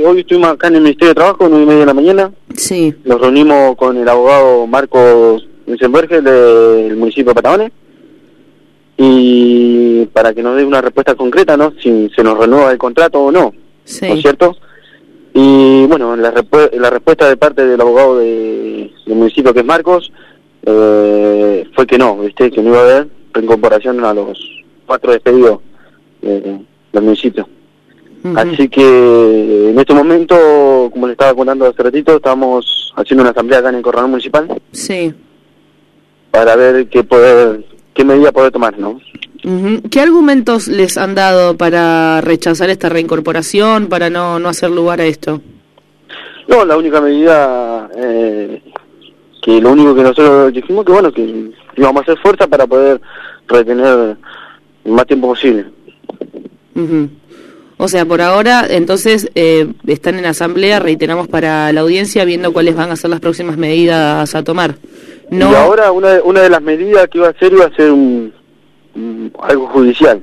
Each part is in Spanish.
Hoy estuvimos acá en el Ministerio de Trabajo, nueve y media de la mañana. Sí. Nos reunimos con el abogado Marcos Wiesenberger del municipio de Patagones y para que nos dé una respuesta concreta, ¿no? Si se nos renueva el contrato o no, ¿no es Sí. cierto? Y bueno, la, la respuesta de parte del abogado de- del municipio que es Marcos eh, fue que no, ¿viste? Que no iba a haber reincorporación a los cuatro despedidos eh, del municipio. Así que en este momento, como le estaba contando hace ratito, estamos haciendo una asamblea acá en el Corralón Municipal Sí. para ver qué poder, qué medida poder tomar, ¿no? ¿Qué argumentos les han dado para rechazar esta reincorporación, para no, no hacer lugar a esto? No, la única medida eh, que lo único que nosotros dijimos que bueno que íbamos a hacer fuerza para poder retener el más tiempo posible. Ujú. O sea, por ahora, entonces, eh, están en asamblea, reiteramos para la audiencia, viendo cuáles van a ser las próximas medidas a tomar. No, Y ahora una de, una de las medidas que iba a hacer iba a ser un, un- algo judicial,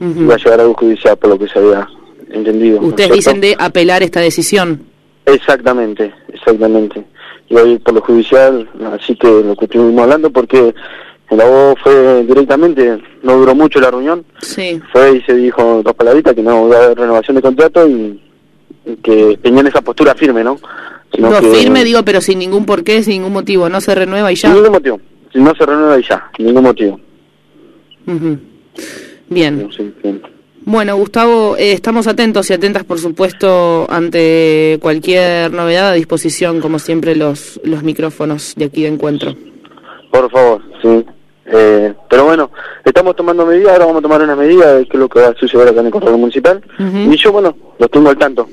Ujú. iba a llegar algo judicial por lo que se había entendido. ¿no es ustedes dicen de apelar esta decisión. Exactamente, exactamente. Iba a ir por lo judicial, así que lo que estuvimos hablando, porque el abogado fue directamente, no duró mucho la reunión, Sí. fue y se dijo dos palabritas que no iba a haber renovación de contrato y, y que tenían esa postura firme, ¿no? Sino No, que- firme, digo, pero sin ningún porqué, sin ningún motivo, no se renueva y ya. Sin ningún motivo, si no se renueva y ya, sin ningún motivo. Ujú. Bien. No sé, bien. Bueno, Gustavo, eh, estamos atentos y atentas, por supuesto, ante cualquier novedad a disposición, como siempre, los, los micrófonos de aquí de encuentro. Por favor, sí. Eh, pero bueno, estamos tomando medidas, ahora vamos a tomar una medida de qué es lo que va a suceder acá en el Consejo Municipal. Ujú. Y yo, bueno, los tengo al tanto.